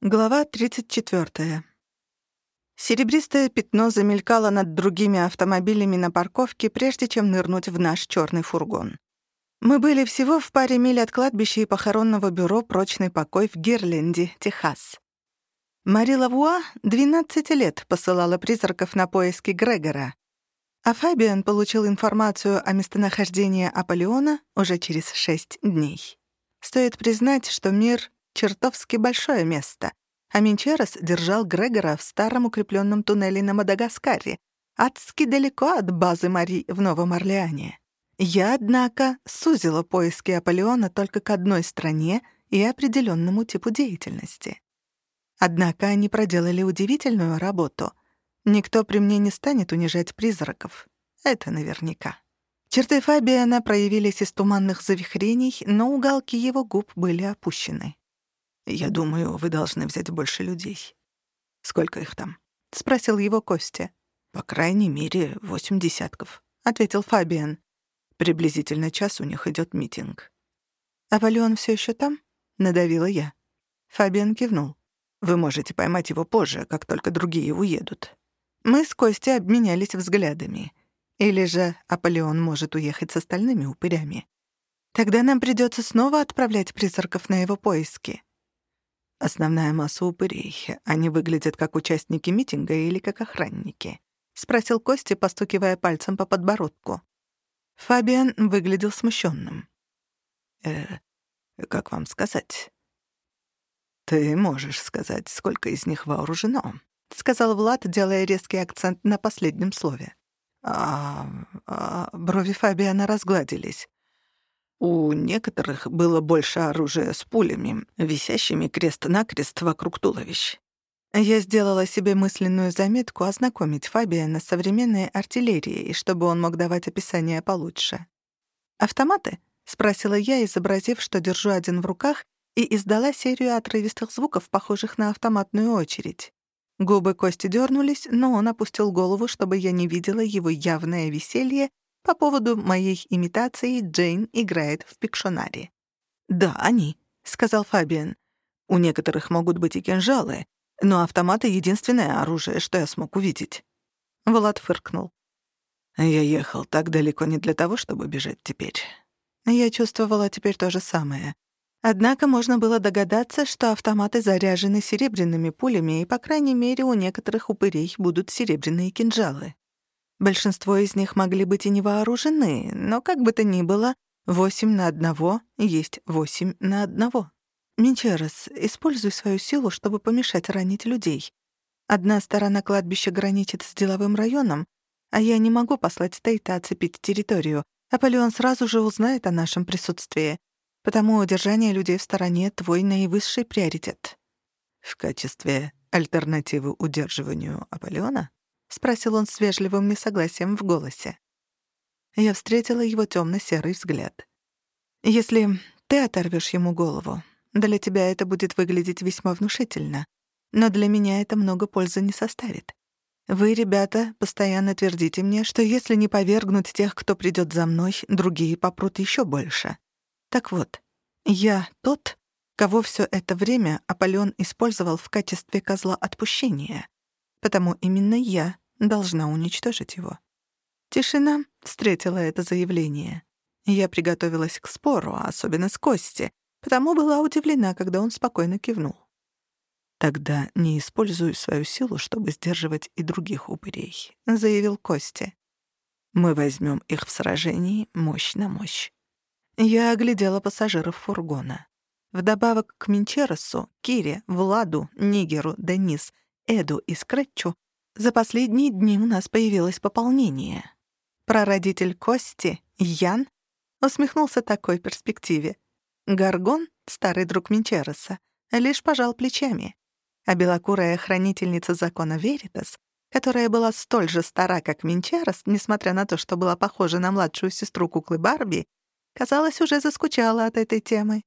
Глава 34. Серебристое пятно замелькало над другими автомобилями на парковке, прежде чем нырнуть в наш черный фургон. Мы были всего в паре миль от кладбища и похоронного бюро «Прочный покой» в Гирленде, Техас. Мари Лавуа 12 лет посылала призраков на поиски Грегора, а Фабиан получил информацию о местонахождении Аполеона уже через шесть дней. Стоит признать, что мир чертовски большое место, а Минчерос держал Грегора в старом укрепленном туннеле на Мадагаскаре, адски далеко от базы Мари в Новом Орлеане. Я, однако, сузила поиски Аполеона только к одной стране и определенному типу деятельности. Однако они проделали удивительную работу. Никто при мне не станет унижать призраков. Это наверняка. Черты Фабиана проявились из туманных завихрений, но уголки его губ были опущены. «Я думаю, вы должны взять больше людей». «Сколько их там?» — спросил его Костя. «По крайней мере, восемь десятков», — ответил Фабиан. «Приблизительно час у них идет митинг». «А Валион все еще там?» — надавила я. Фабиан кивнул. «Вы можете поймать его позже, как только другие уедут». Мы с Костей обменялись взглядами. Или же Аполеон может уехать с остальными упырями. Тогда нам придется снова отправлять призраков на его поиски. «Основная масса упырей. Они выглядят как участники митинга или как охранники?» — спросил Костя, постукивая пальцем по подбородку. Фабиан выглядел смущенным. «Э, как вам сказать?» «Ты можешь сказать, сколько из них вооружено», — сказал Влад, делая резкий акцент на последнем слове. А, а брови Фабиана разгладились. У некоторых было больше оружия с пулями, висящими крест-накрест вокруг туловищ. Я сделала себе мысленную заметку ознакомить Фабиана с современной артиллерией, чтобы он мог давать описание получше. «Автоматы?» — спросила я, изобразив, что держу один в руках, и издала серию отрывистых звуков, похожих на автоматную очередь. Губы Кости дернулись, но он опустил голову, чтобы я не видела его явное веселье по поводу моей имитации Джейн играет в пикшонаре. «Да, они», — сказал Фабиан. «У некоторых могут быть и кинжалы, но автоматы — единственное оружие, что я смог увидеть». Влад фыркнул. «Я ехал так далеко не для того, чтобы бежать теперь». Я чувствовала теперь то же самое. Однако можно было догадаться, что автоматы заряжены серебряными пулями, и, по крайней мере, у некоторых упырей будут серебряные кинжалы. Большинство из них могли быть и не вооружены, но как бы то ни было, восемь на одного есть восемь на одного. Минчерос, используй свою силу, чтобы помешать ранить людей. Одна сторона кладбища граничит с деловым районом, а я не могу послать Тейта оцепить территорию. Аполеон сразу же узнает о нашем присутствии. Потому удержание людей в стороне — твой наивысший приоритет. В качестве альтернативы удерживанию Аполеона? — спросил он с вежливым несогласием в голосе. Я встретила его темно-серый взгляд. «Если ты оторвешь ему голову, для тебя это будет выглядеть весьма внушительно, но для меня это много пользы не составит. Вы, ребята, постоянно твердите мне, что если не повергнуть тех, кто придет за мной, другие попрут еще больше. Так вот, я тот, кого все это время Аполеон использовал в качестве козла отпущения потому именно я должна уничтожить его. Тишина встретила это заявление. Я приготовилась к спору, особенно с Кости, потому была удивлена, когда он спокойно кивнул. «Тогда не используй свою силу, чтобы сдерживать и других упырей», — заявил Кости. «Мы возьмем их в сражении мощь на мощь». Я оглядела пассажиров фургона. Вдобавок к Минчеросу, Кире, Владу, Нигеру, Денис Эду и Скретчу, за последние дни у нас появилось пополнение. Прародитель Кости, Ян, усмехнулся такой перспективе. Гаргон, старый друг Минчероса, лишь пожал плечами. А белокурая хранительница закона Веритас, которая была столь же стара, как Минчерос, несмотря на то, что была похожа на младшую сестру куклы Барби, казалось, уже заскучала от этой темы.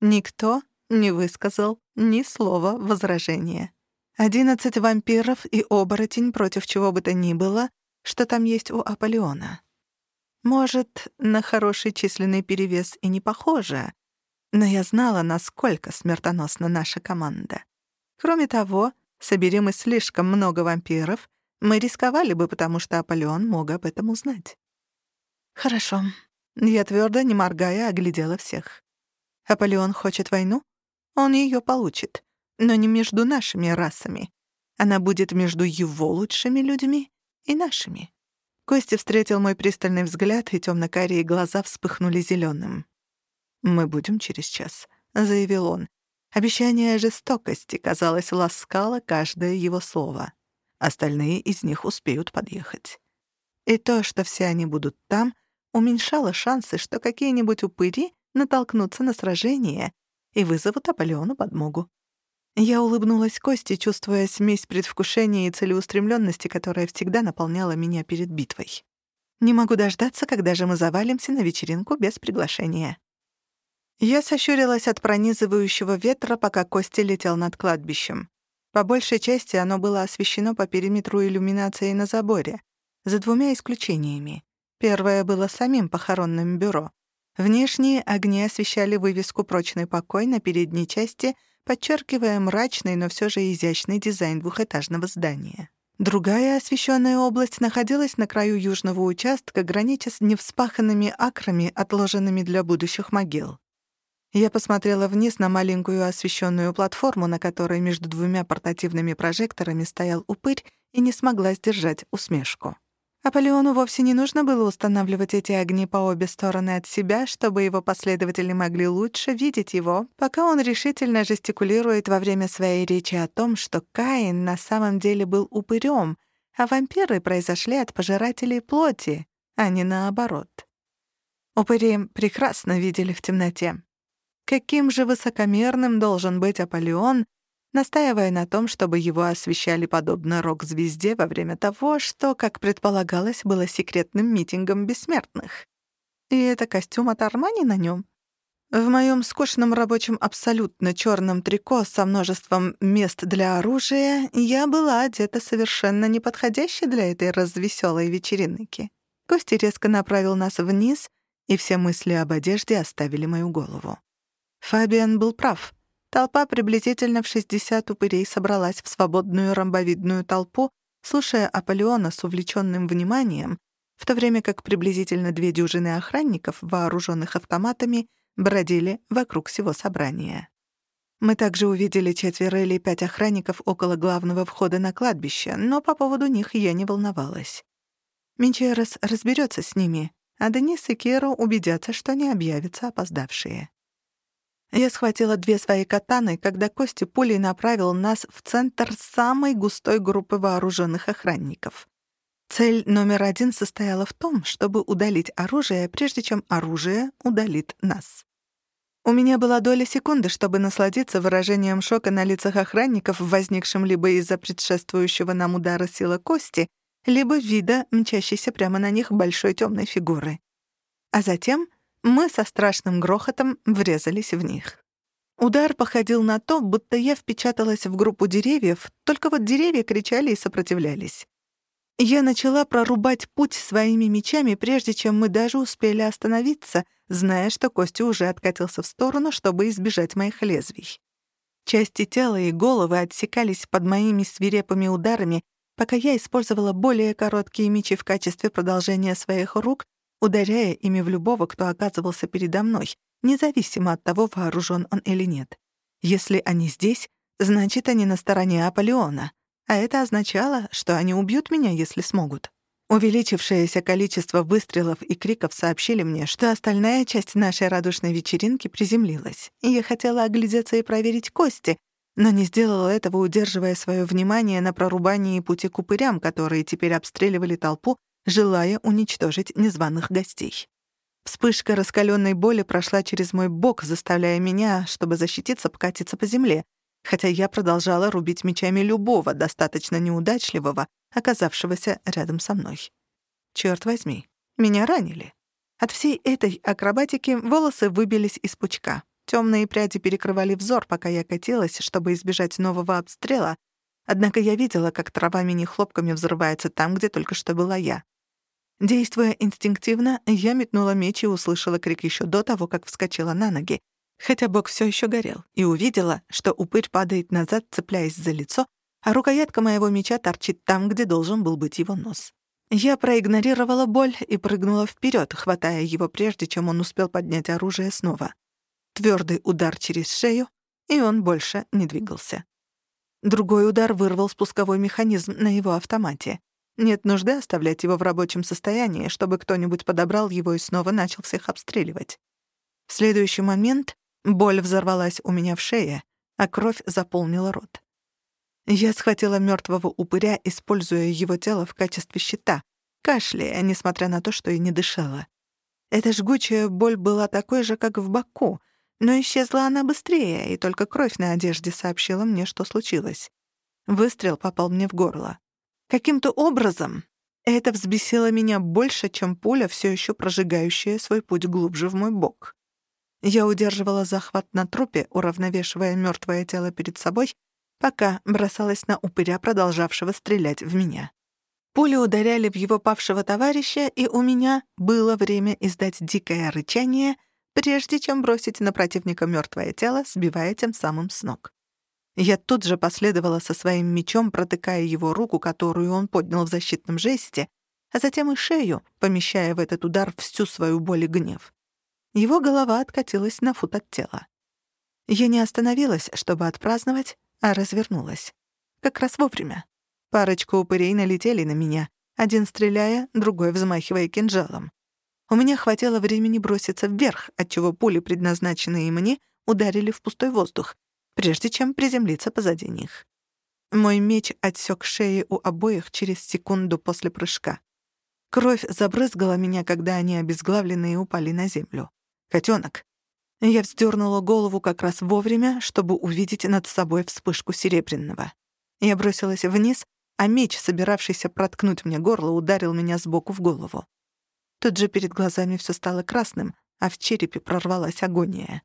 Никто не высказал ни слова возражения. Одиннадцать вампиров и оборотень против чего бы то ни было, что там есть у Аполеона. Может, на хороший численный перевес и не похоже, но я знала, насколько смертоносна наша команда. Кроме того, собери мы слишком много вампиров, мы рисковали бы, потому что Аполеон мог об этом узнать. Хорошо. Я твердо, не моргая, оглядела всех. Аполеон хочет войну? Он ее получит. Но не между нашими расами. Она будет между его лучшими людьми и нашими. Костя встретил мой пристальный взгляд, и темно-карие глаза вспыхнули зеленым. «Мы будем через час», — заявил он. Обещание жестокости, казалось, ласкало каждое его слово. Остальные из них успеют подъехать. И то, что все они будут там, уменьшало шансы, что какие-нибудь упыри натолкнутся на сражение и вызовут Аполеону подмогу. Я улыбнулась Косте, чувствуя смесь предвкушения и целеустремленности, которая всегда наполняла меня перед битвой. Не могу дождаться, когда же мы завалимся на вечеринку без приглашения. Я сощурилась от пронизывающего ветра, пока Костя летел над кладбищем. По большей части оно было освещено по периметру иллюминацией на заборе, за двумя исключениями. Первое было самим похоронным бюро. Внешние огни освещали вывеску «Прочный покой» на передней части, подчеркивая мрачный, но все же изящный дизайн двухэтажного здания. Другая освещенная область находилась на краю южного участка, гранича с невспаханными акрами, отложенными для будущих могил. Я посмотрела вниз на маленькую освещенную платформу, на которой между двумя портативными прожекторами стоял упырь, и не смогла сдержать усмешку. Аполеону вовсе не нужно было устанавливать эти огни по обе стороны от себя, чтобы его последователи могли лучше видеть его, пока он решительно жестикулирует во время своей речи о том, что Каин на самом деле был упырем, а вампиры произошли от пожирателей плоти, а не наоборот. Упыри прекрасно видели в темноте. Каким же высокомерным должен быть Аполеон, настаивая на том, чтобы его освещали подобно рок-звезде во время того, что, как предполагалось, было секретным митингом бессмертных. И это костюм от Армани на нем. В моем скучном рабочем абсолютно черном трико со множеством мест для оружия я была одета совершенно неподходящей для этой развеселой вечеринки. Костя резко направил нас вниз, и все мысли об одежде оставили мою голову. Фабиан был прав. Толпа приблизительно в 60 упырей собралась в свободную ромбовидную толпу, слушая Аполеона с увлеченным вниманием, в то время как приблизительно две дюжины охранников, вооруженных автоматами, бродили вокруг всего собрания. Мы также увидели четверо или пять охранников около главного входа на кладбище, но по поводу них я не волновалась. Минчерес разберется с ними, а Денис и Керо убедятся, что не объявятся опоздавшие. Я схватила две свои катаны, когда Костя пулей направил нас в центр самой густой группы вооруженных охранников. Цель номер один состояла в том, чтобы удалить оружие, прежде чем оружие удалит нас. У меня была доля секунды, чтобы насладиться выражением шока на лицах охранников, возникшим либо из-за предшествующего нам удара силы кости, либо вида мчащейся прямо на них большой темной фигуры. А затем мы со страшным грохотом врезались в них. Удар походил на то, будто я впечаталась в группу деревьев, только вот деревья кричали и сопротивлялись. Я начала прорубать путь своими мечами, прежде чем мы даже успели остановиться, зная, что Костя уже откатился в сторону, чтобы избежать моих лезвий. Части тела и головы отсекались под моими свирепыми ударами, пока я использовала более короткие мечи в качестве продолжения своих рук, ударяя ими в любого, кто оказывался передо мной, независимо от того, вооружен он или нет. Если они здесь, значит, они на стороне Аполеона, а это означало, что они убьют меня, если смогут. Увеличившееся количество выстрелов и криков сообщили мне, что остальная часть нашей радушной вечеринки приземлилась, и я хотела оглядеться и проверить кости, но не сделала этого, удерживая свое внимание на прорубании пути к упырям, которые теперь обстреливали толпу желая уничтожить незваных гостей. Вспышка раскаленной боли прошла через мой бок, заставляя меня, чтобы защититься, покатиться по земле, хотя я продолжала рубить мечами любого, достаточно неудачливого, оказавшегося рядом со мной. Черт возьми, меня ранили. От всей этой акробатики волосы выбились из пучка. Темные пряди перекрывали взор, пока я катилась, чтобы избежать нового обстрела, однако я видела, как трава мини-хлопками взрывается там, где только что была я. Действуя инстинктивно, я метнула меч и услышала крик еще до того, как вскочила на ноги. хотя бок все еще горел, и увидела, что упырь падает назад, цепляясь за лицо, а рукоятка моего меча торчит там, где должен был быть его нос. Я проигнорировала боль и прыгнула вперед, хватая его прежде, чем он успел поднять оружие снова. Твердый удар через шею, и он больше не двигался. Другой удар вырвал спусковой механизм на его автомате. Нет нужды оставлять его в рабочем состоянии, чтобы кто-нибудь подобрал его и снова начал всех обстреливать. В следующий момент боль взорвалась у меня в шее, а кровь заполнила рот. Я схватила мертвого упыря, используя его тело в качестве щита, кашляя, несмотря на то, что и не дышала. Эта жгучая боль была такой же, как в боку, но исчезла она быстрее, и только кровь на одежде сообщила мне, что случилось. Выстрел попал мне в горло. Каким-то образом это взбесило меня больше, чем пуля, все еще прожигающая свой путь глубже в мой бок. Я удерживала захват на трупе, уравновешивая мертвое тело перед собой, пока бросалась на упыря, продолжавшего стрелять в меня. Пули ударяли в его павшего товарища, и у меня было время издать дикое рычание — прежде чем бросить на противника мертвое тело, сбивая тем самым с ног. Я тут же последовала со своим мечом, протыкая его руку, которую он поднял в защитном жесте, а затем и шею, помещая в этот удар всю свою боль и гнев. Его голова откатилась на фут от тела. Я не остановилась, чтобы отпраздновать, а развернулась. Как раз вовремя. Парочка упырей налетели на меня, один стреляя, другой взмахивая кинжалом. У меня хватило времени броситься вверх, отчего пули, предназначенные мне, ударили в пустой воздух, прежде чем приземлиться позади них. Мой меч отсек шеи у обоих через секунду после прыжка. Кровь забрызгала меня, когда они обезглавленные упали на землю. Котенок. Я вздернула голову как раз вовремя, чтобы увидеть над собой вспышку серебряного. Я бросилась вниз, а меч, собиравшийся проткнуть мне горло, ударил меня сбоку в голову. Тут же перед глазами все стало красным, а в черепе прорвалась агония.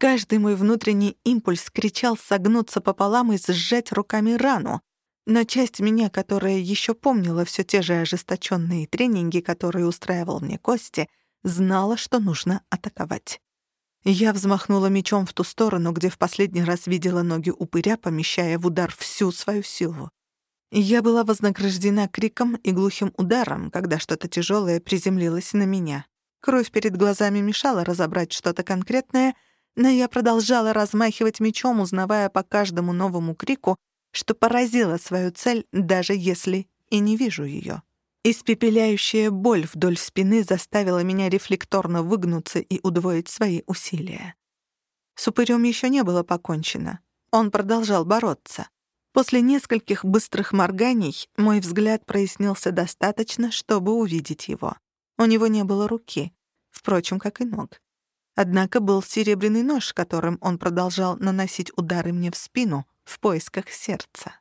Каждый мой внутренний импульс кричал согнуться пополам и сжать руками рану, но часть меня, которая еще помнила все те же ожесточенные тренинги, которые устраивал мне Кости, знала, что нужно атаковать. Я взмахнула мечом в ту сторону, где в последний раз видела ноги упыря, помещая в удар всю свою силу. Я была вознаграждена криком и глухим ударом, когда что-то тяжелое приземлилось на меня. Кровь перед глазами мешала разобрать что-то конкретное, но я продолжала размахивать мечом, узнавая по каждому новому крику, что поразила свою цель, даже если и не вижу ее. Испепеляющая боль вдоль спины заставила меня рефлекторно выгнуться и удвоить свои усилия. С упырём еще не было покончено. Он продолжал бороться. После нескольких быстрых морганий мой взгляд прояснился достаточно, чтобы увидеть его. У него не было руки, впрочем, как и ног. Однако был серебряный нож, которым он продолжал наносить удары мне в спину в поисках сердца.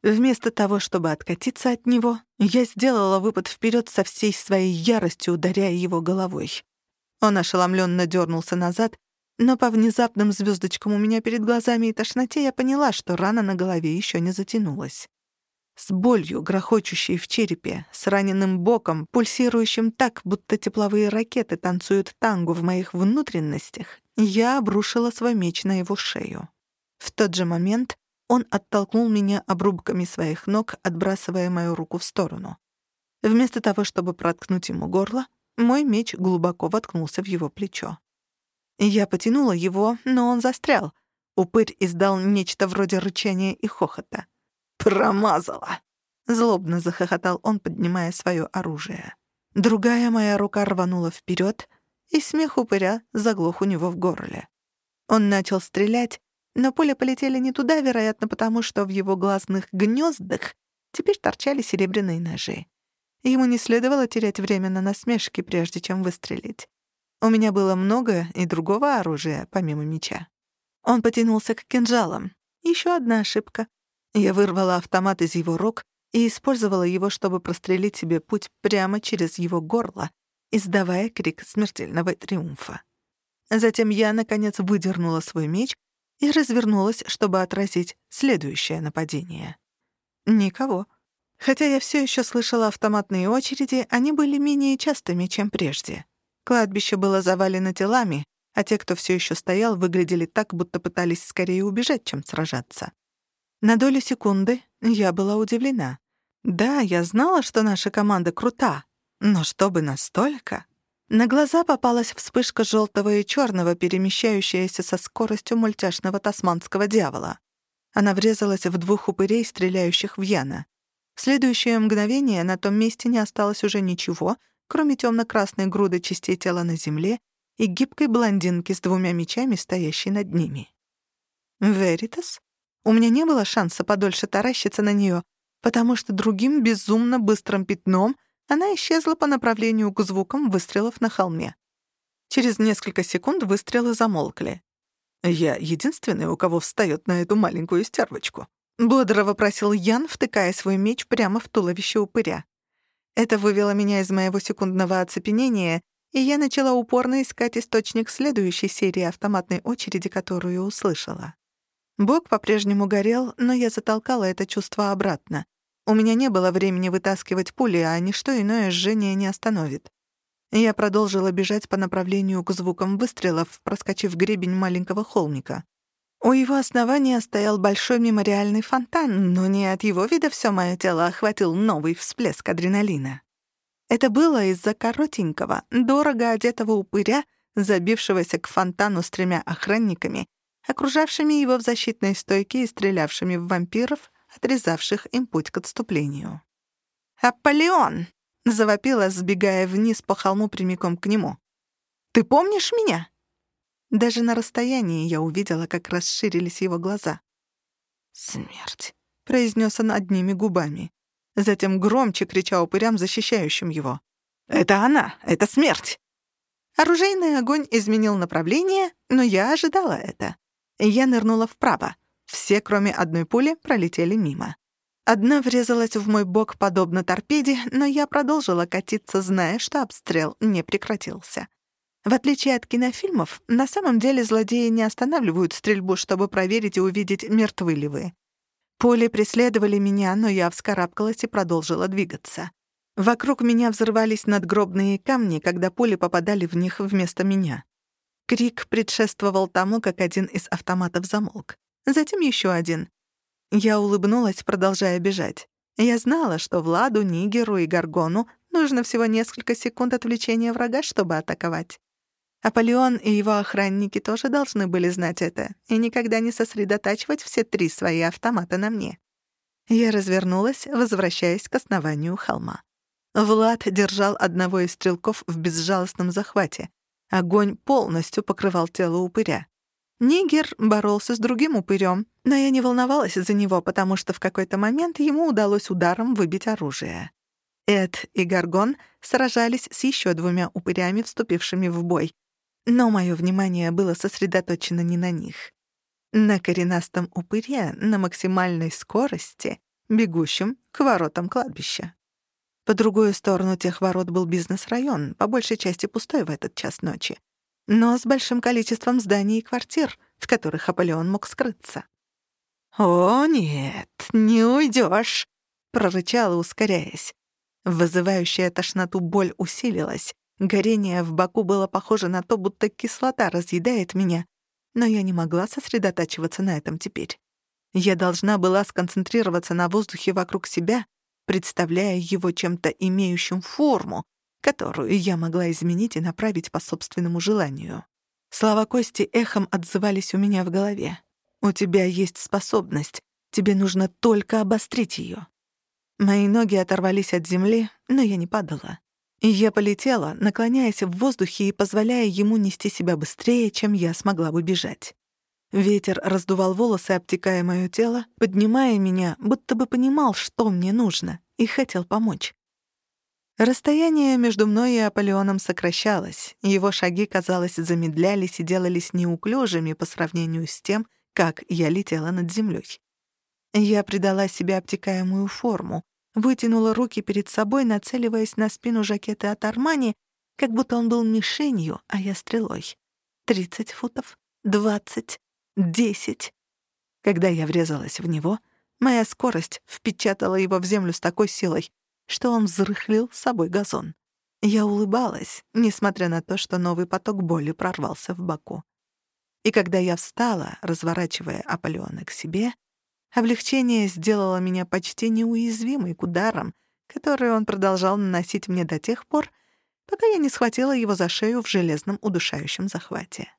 Вместо того, чтобы откатиться от него, я сделала выпад вперед со всей своей яростью, ударяя его головой. Он ошеломленно дернулся назад, но по внезапным звездочкам у меня перед глазами и тошноте я поняла, что рана на голове еще не затянулась. С болью, грохочущей в черепе, с раненым боком, пульсирующим так, будто тепловые ракеты танцуют тангу в моих внутренностях, я обрушила свой меч на его шею. В тот же момент он оттолкнул меня обрубками своих ног, отбрасывая мою руку в сторону. Вместо того, чтобы проткнуть ему горло, мой меч глубоко воткнулся в его плечо. Я потянула его, но он застрял. Упырь издал нечто вроде рычания и хохота. «Промазала!» — злобно захохотал он, поднимая свое оружие. Другая моя рука рванула вперед, и смех упыря заглох у него в горле. Он начал стрелять, но пули полетели не туда, вероятно, потому что в его глазных гнездах теперь торчали серебряные ножи. Ему не следовало терять время на насмешки, прежде чем выстрелить. У меня было много и другого оружия, помимо меча. Он потянулся к кинжалам. Еще одна ошибка. Я вырвала автомат из его рук и использовала его, чтобы прострелить себе путь прямо через его горло, издавая крик смертельного триумфа. Затем я, наконец, выдернула свой меч и развернулась, чтобы отразить следующее нападение. Никого. Хотя я все еще слышала автоматные очереди, они были менее частыми, чем прежде. Кладбище было завалено телами, а те, кто все еще стоял, выглядели так, будто пытались скорее убежать, чем сражаться. На долю секунды я была удивлена. Да, я знала, что наша команда крута, но чтобы настолько... На глаза попалась вспышка желтого и черного, перемещающаяся со скоростью мультяшного тасманского дьявола. Она врезалась в двух упырей, стреляющих в Яна. В следующее мгновение на том месте не осталось уже ничего, кроме темно-красной груды частей тела на земле и гибкой блондинки с двумя мечами, стоящей над ними. «Веритас?» У меня не было шанса подольше таращиться на нее, потому что другим безумно быстрым пятном она исчезла по направлению к звукам выстрелов на холме. Через несколько секунд выстрелы замолкли. «Я единственный, у кого встает на эту маленькую стервочку», — бодро вопросил Ян, втыкая свой меч прямо в туловище упыря. Это вывело меня из моего секундного оцепенения, и я начала упорно искать источник следующей серии автоматной очереди, которую услышала. Бог по-прежнему горел, но я затолкала это чувство обратно. У меня не было времени вытаскивать пули, а ничто иное жжение не остановит. Я продолжила бежать по направлению к звукам выстрелов, проскочив гребень маленького холмика. У его основания стоял большой мемориальный фонтан, но не от его вида все мое тело охватил новый всплеск адреналина. Это было из-за коротенького, дорого одетого упыря, забившегося к фонтану с тремя охранниками окружавшими его в защитной стойке и стрелявшими в вампиров, отрезавших им путь к отступлению. «Аполеон!» — завопила, сбегая вниз по холму прямиком к нему. «Ты помнишь меня?» Даже на расстоянии я увидела, как расширились его глаза. «Смерть», — произнес он одними губами. Затем громче крича упырям, защищающим его. «Это она! Это смерть!» Оружейный огонь изменил направление, но я ожидала это. Я нырнула вправо. Все, кроме одной пули, пролетели мимо. Одна врезалась в мой бок подобно торпеде, но я продолжила катиться, зная, что обстрел не прекратился. В отличие от кинофильмов, на самом деле злодеи не останавливают стрельбу, чтобы проверить и увидеть, мертвы ли вы. Пули преследовали меня, но я вскарабкалась и продолжила двигаться. Вокруг меня взрывались надгробные камни, когда пули попадали в них вместо меня. Крик предшествовал тому, как один из автоматов замолк. Затем еще один. Я улыбнулась, продолжая бежать. Я знала, что Владу, Нигеру и Гаргону нужно всего несколько секунд отвлечения врага, чтобы атаковать. Аполеон и его охранники тоже должны были знать это и никогда не сосредотачивать все три свои автомата на мне. Я развернулась, возвращаясь к основанию холма. Влад держал одного из стрелков в безжалостном захвате. Огонь полностью покрывал тело упыря. Нигер боролся с другим упырем, но я не волновалась за него, потому что в какой-то момент ему удалось ударом выбить оружие. Эд и Гаргон сражались с еще двумя упырями, вступившими в бой, но мое внимание было сосредоточено не на них. На коренастом упыре на максимальной скорости, бегущем к воротам кладбища. По другую сторону тех ворот был бизнес-район, по большей части пустой в этот час ночи, но с большим количеством зданий и квартир, в которых Аполеон мог скрыться. «О, нет, не уйдешь, прорычала, ускоряясь. Вызывающая тошноту боль усилилась. Горение в боку было похоже на то, будто кислота разъедает меня, но я не могла сосредотачиваться на этом теперь. Я должна была сконцентрироваться на воздухе вокруг себя представляя его чем-то имеющим форму, которую я могла изменить и направить по собственному желанию. Слова Кости эхом отзывались у меня в голове. «У тебя есть способность, тебе нужно только обострить ее». Мои ноги оторвались от земли, но я не падала. Я полетела, наклоняясь в воздухе и позволяя ему нести себя быстрее, чем я смогла бы бежать. Ветер раздувал волосы, обтекая моё тело, поднимая меня, будто бы понимал, что мне нужно, и хотел помочь. Расстояние между мной и Аполеоном сокращалось, его шаги, казалось, замедлялись и делались неуклюжими по сравнению с тем, как я летела над землей. Я придала себе обтекаемую форму, вытянула руки перед собой, нацеливаясь на спину жакета от Армани, как будто он был мишенью, а я стрелой. Тридцать футов, двадцать, Десять. Когда я врезалась в него, моя скорость впечатала его в землю с такой силой, что он взрыхлил с собой газон. Я улыбалась, несмотря на то, что новый поток боли прорвался в боку. И когда я встала, разворачивая Аполеона к себе, облегчение сделало меня почти неуязвимой к ударам, которые он продолжал наносить мне до тех пор, пока я не схватила его за шею в железном удушающем захвате.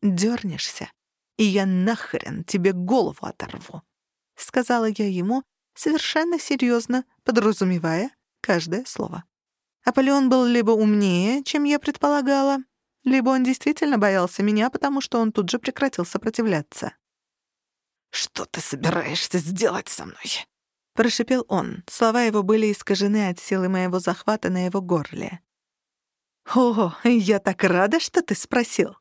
«Дёрнешься, и я нахрен тебе голову оторву», — сказала я ему, совершенно серьезно, подразумевая каждое слово. Аполеон был либо умнее, чем я предполагала, либо он действительно боялся меня, потому что он тут же прекратил сопротивляться. «Что ты собираешься сделать со мной?» — прошипел он. Слова его были искажены от силы моего захвата на его горле. «О, я так рада, что ты спросил!»